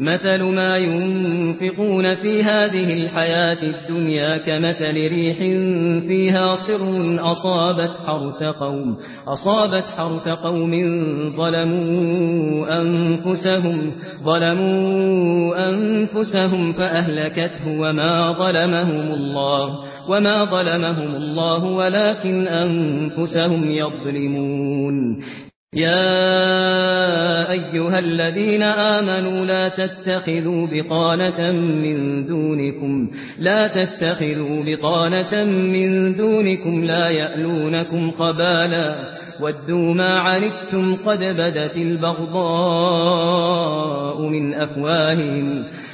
مثل ما ينفقون في هذه الحياة الدنيا كمثل ريح فيها صر أصابت حرث قوم أصابت حرث قوم ظلموا أنفسهم ظلموا أنفسهم فأهلكته وما ظلمهم الله وما ظلمهم الله ولكن أنفسهم يظلمون. يا أيها الذين آمنوا لا تتخذوا بقاله من دونكم لا تتخذوا بقاله من دونكم لا يألونكم خبالا ودوا ما عنتم قد بدت البغضاء من أفواههم.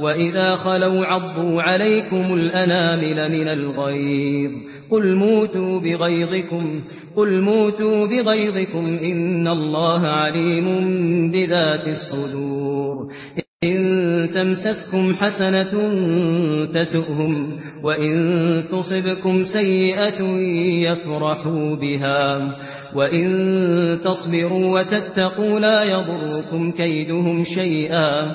وَإِذَا خَلَوْا عَضُّوا عَلَيْكُمُ الْأَنَامِلَ مِنَ الْغَيْظِ قُلْ مُوتُوا بِغَيْظِكُمْ قُلْ مُوتُوا بِغَيْظِكُمْ إِنَّ اللَّهَ عَلِيمٌ بِذَاتِ الصُّدُورِ إِن تَمْسَسْكُمْ حَسَنَةٌ تَسُؤْهُمْ وَإِن تُصِبْكُمْ سَيِّئَةٌ يَفْرَحُوا بِهَا وَإِن تَصْبِرُوا وَتَتَّقُوا لَا يَضُرُّكُمْ كَيْدُهُمْ شَيْئًا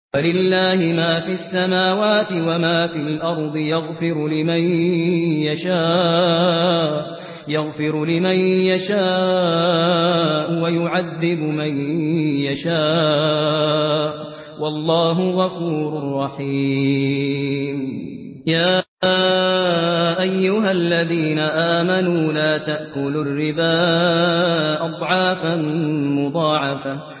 فلله ما في السماوات وما في الأرض يغفر لمن يشاء يغفر لمن يشاء ويعذب من يشاء والله غفور رحيم. يا ايها الذين امنوا لا تاكلوا الربا اضعافا مضاعفه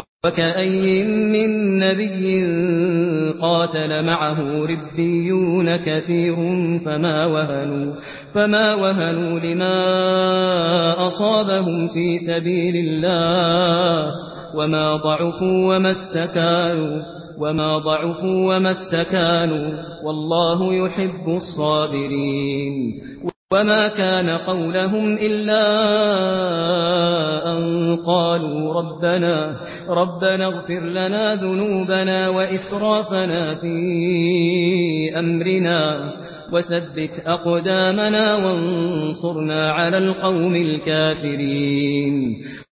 وَكَأَيِّن من نبي قاتل معه ربيون كثير فما وهنوا, فما وهنوا لما أصابهم في سبيل الله وما ضعفوا وما استكانوا وما ضعفوا وما استكانوا والله يحب الصابرين وما كان قولهم إلا أن قالوا ربنا ربنا اغفر لنا ذنوبنا وإسرافنا في أمرنا وثبت أقدامنا وانصرنا على القوم الكافرين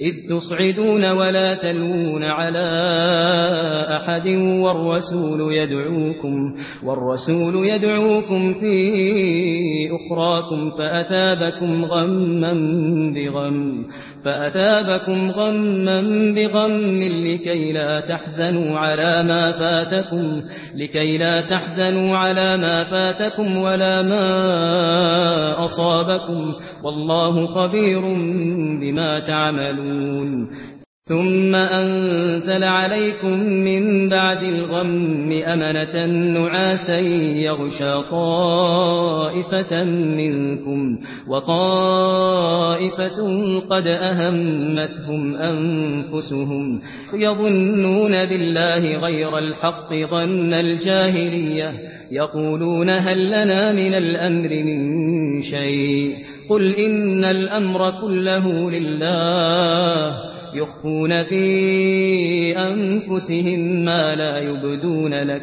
إذ تصعدون ولا تلون على أحد والرسول يدعوكم, والرسول يدعوكم في أخراكم فأتابكم غما بغم فأتابكم غما بغم لكي لا تحزنوا على ما فاتكم لكي لا تحزنوا على ما فاتكم ولا ما أصابكم والله خبير بما تعملون. ثم أنزل عليكم من بعد الغم أمنة نعاسا يغشى طائفة منكم وطائفة قد أهمتهم أنفسهم يظنون بالله غير الحق ظن الجاهلية يقولون هل لنا من الأمر من شيء. قل إن الأمر كله لله. يخفون في أنفسهم ما لا يبدون لك.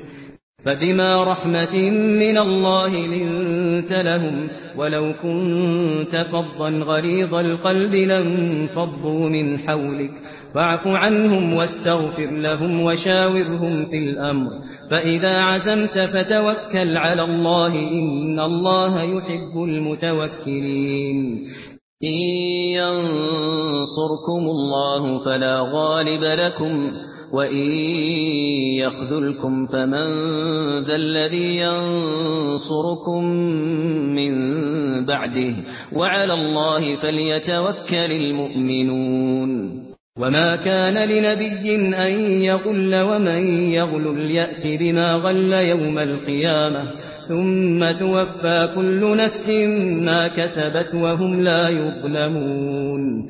فبما رحمة من الله لنت لهم ولو كنت فضا غريض القلب لانفضوا من حولك. فاعف عنهم واستغفر لهم وشاورهم في الأمر. فإذا عزمت فتوكل على الله إن الله يحب المتوكلين. إن ينصركم الله فلا غالب لكم. وَإِن يَخْذُلْكُمْ فَمَن ذَا الَّذِي يَنصُرُكُم مِّن بَعْدِهِ وَعَلَى اللَّهِ فَلْيَتَوَكَّلِ الْمُؤْمِنُونَ. وما كان لنبي أن يغل ومن يغل يأت بما غل يوم القيامة ثم توفى كل نفس ما كسبت وهم لا يظلمون.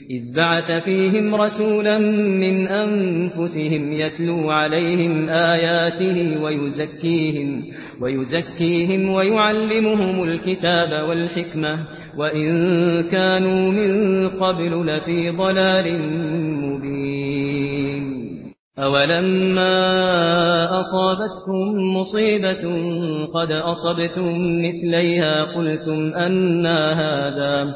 إذ بعث فيهم رسولا من أنفسهم يتلو عليهم آياته ويزكيهم, ويزكيهم ويعلمهم الكتاب والحكمة وإن كانوا من قبل لفي ضلال مبين أولما أصابتكم مصيبة قد أصبتم مثليها قلتم أنا هذا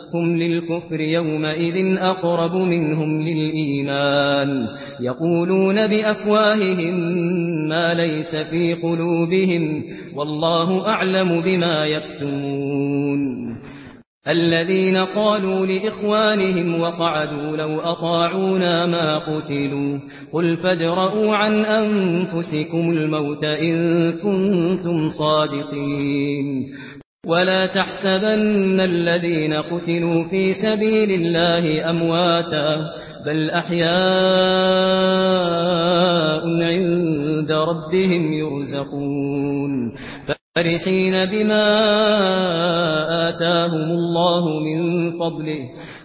هم للكفر يومئذ أقرب منهم للإيمان يقولون بأفواههم ما ليس في قلوبهم والله أعلم بما يكتمون الذين قالوا لإخوانهم وقعدوا لو أطاعونا ما قتلوا قل فاجرؤوا عن أنفسكم الموت إن كنتم صادقين ولا تحسبن الذين قتلوا في سبيل الله أمواتا بل أحياء عند ربهم يرزقون. فرحين بما آتاهم الله من فضله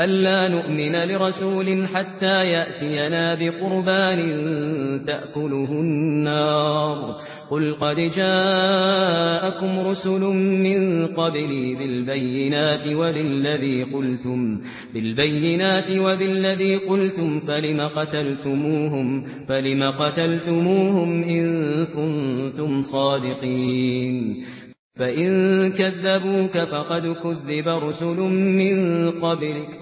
ألا نؤمن لرسول حتى يأتينا بقربان تأكله النار قل قد جاءكم رسل من قبلي بالبينات وبالذي قلتم بالبينات وبالذي قلتم فلم قتلتموهم فلم قتلتموهم إن كنتم صادقين فإن كذبوك فقد كذب رسل من قبلك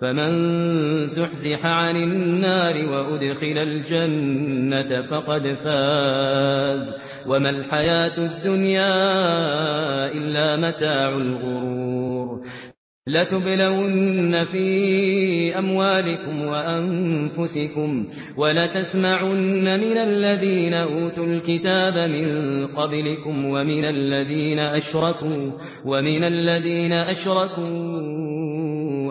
فمن زحزح عن النار وأدخل الجنة فقد فاز وما الحياة الدنيا إلا متاع الغرور لتبلون في أموالكم وأنفسكم ولتسمعن من الذين أوتوا الكتاب من قبلكم ومن الذين أشركوا ومن الذين أشركوا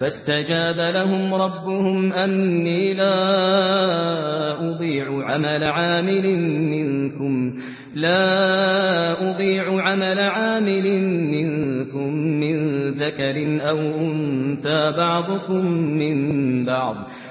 فاستجاب لهم ربهم أني لا أضيع عمل عامل منكم لا أضيع عمل عامل منكم من ذكر أو أنت بعضكم من بعض.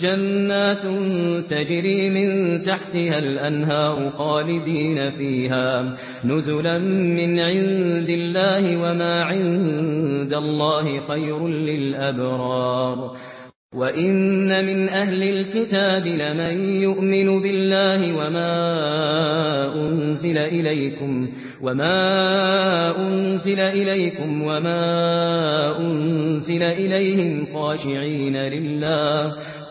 جنات تجري من تحتها الأنهار خالدين فيها. نزلا من عند الله وما عند الله خير للأبرار. وَإِنَّ مِنْ أَهْلِ الْكِتَابِ لَمَن يُؤْمِنُ بِاللَّهِ وَمَا أُنْزِلَ إِلَيْكُمْ وَمَا أُنْزِلَ إِلَيْكُمْ وَمَا أُنْزِلَ إِلَيْهِمْ خَاشِعِينَ لِلَّهِ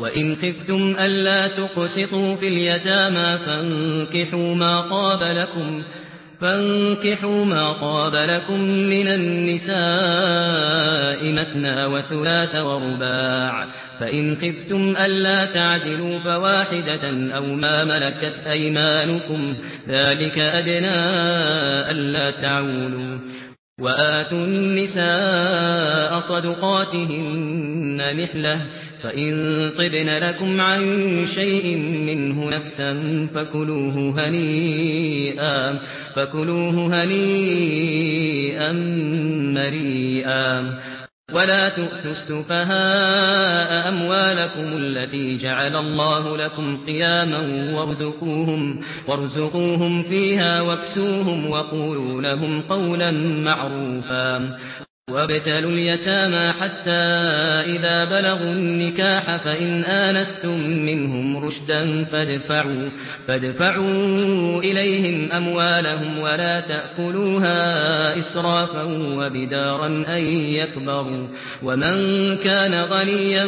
وَإِنْ خِفْتُمْ أَلَّا تُقْسِطُوا فِي الْيَتَامَى فَانكِحُوا مَا طَابَ لَكُمْ فَانكِحُوا مَا طَابَ لَكُمْ مِنَ النِّسَاءِ مَثْنَى وَثُلَاثَ وَرُبَاعَ فَإِنْ خِفْتُمْ أَلَّا تَعْدِلُوا فَوَاحِدَةً أَوْ مَا مَلَكَتْ أَيْمَانُكُمْ ذَلِكَ أَدْنَى أَلَّا تَعُولُوا وَآتُوا النِّسَاءَ صَدُقَاتِهِنَّ نِحْلَةً فإن طبن لكم عن شيء منه نفسا فكلوه هنيئا فكلوه هنيئا مريئا ولا تؤتوا السفهاء أموالكم التي جعل الله لكم قياما وارزقوهم, وارزقوهم فيها واكسوهم وقولوا لهم قولا معروفا وابتلوا اليتامى حتى إذا بلغوا النكاح فإن آنستم منهم رشدا فادفعوا, فادفعوا إليهم أموالهم ولا تأكلوها إسرافا وبدارا أن يكبروا. ومن كان غنيا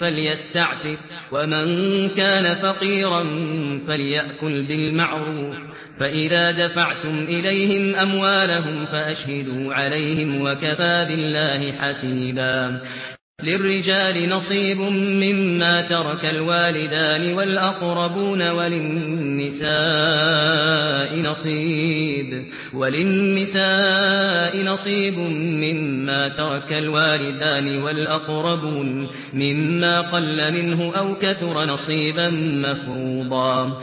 فليستعفف ومن كان فقيرا فليأكل بالمعروف. فإذا دفعتم إليهم أموالهم فأشهدوا عليهم وكفى بِاللَّهِ حَسِيبًا. للرجال نصيب مما ترك الوالدان والأقربون وللنساء نصيب. وللنساء نصيب مما ترك الوالدان والأقربون مما قل منه أو كثر نصيبا مفروضا.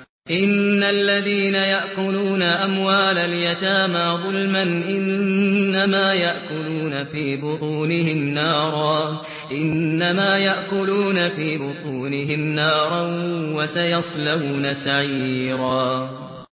ان الذين ياكلون اموال اليتامى ظلما انما ياكلون في بطونهم نارا انما ياكلون في بطونهم نارا وسيصلون سعيرا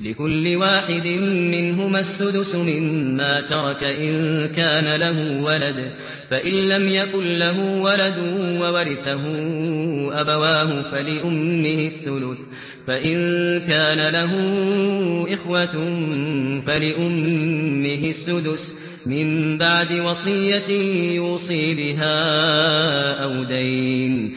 لكل واحد منهما السدس مما ترك إن كان له ولد. فإن لم يكن له ولد وورثه أبواه فلأمه الثلث. فإن كان له إخوة فلأمه السدس. من بعد وصية يوصي بها أو دين.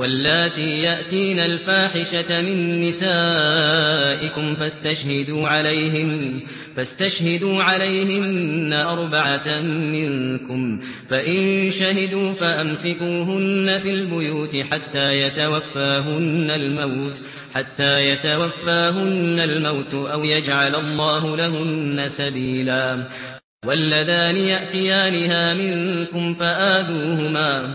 واللاتي يأتين الفاحشة من نسائكم فاستشهدوا عليهن فاستشهدوا عليهم أربعة منكم فإن شهدوا فأمسكوهن في البيوت حتى يتوفاهن الموت حتى يتوفاهن الموت أو يجعل الله لهن سبيلا. واللذان يأتيانها منكم فآذوهما.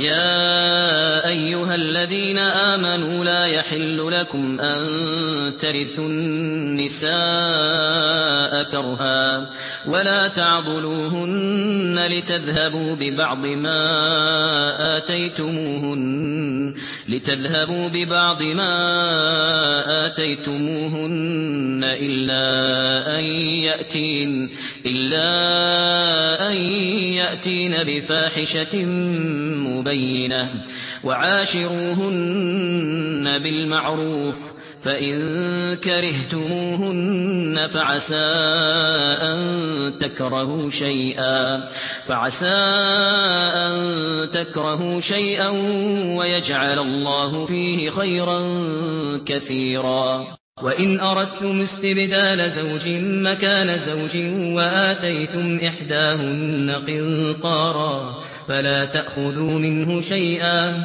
يا ايها الذين امنوا لا يحل لكم ان ترثوا النساء كرها ولا تعذبوهن لتذهبوا ببعض ما اتيتموهن لتذهبوا ببعض ما آتيتموهن إلا أن يأتين, إلا أن يأتين بفاحشة مبينة وعاشروهن بالمعروف. فإن كرهتموهن فعسى أن تكرهوا شيئا فعسى أن تكرهوا شيئا ويجعل الله فيه خيرا كثيرا وَإِنْ أَرَدْتُمْ اسْتِبْدَالَ زَوْجٍ مَّكَانَ زَوْجٍ وَآتَيْتُمْ إِحْدَاهُنَّ قِنطَارًا فَلَا تَأْخُذُوا مِنْهُ شَيْئًا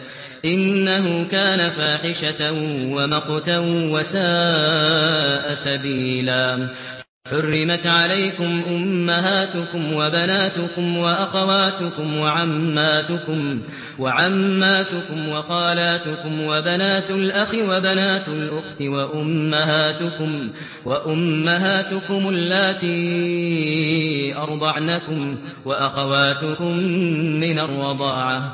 إنه كان فاحشة ومقتا وساء سبيلا. حرمت عليكم أمهاتكم وبناتكم وأخواتكم وعماتكم وعماتكم وخالاتكم وبنات الأخ وبنات الأخت وأمهاتكم وأمهاتكم اللاتي أرضعنكم وأخواتكم من الرضاعة.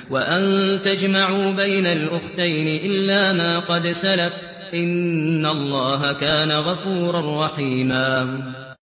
وأن تجمعوا بين الأختين إلا ما قد سلف إن الله كان غفورا رحيما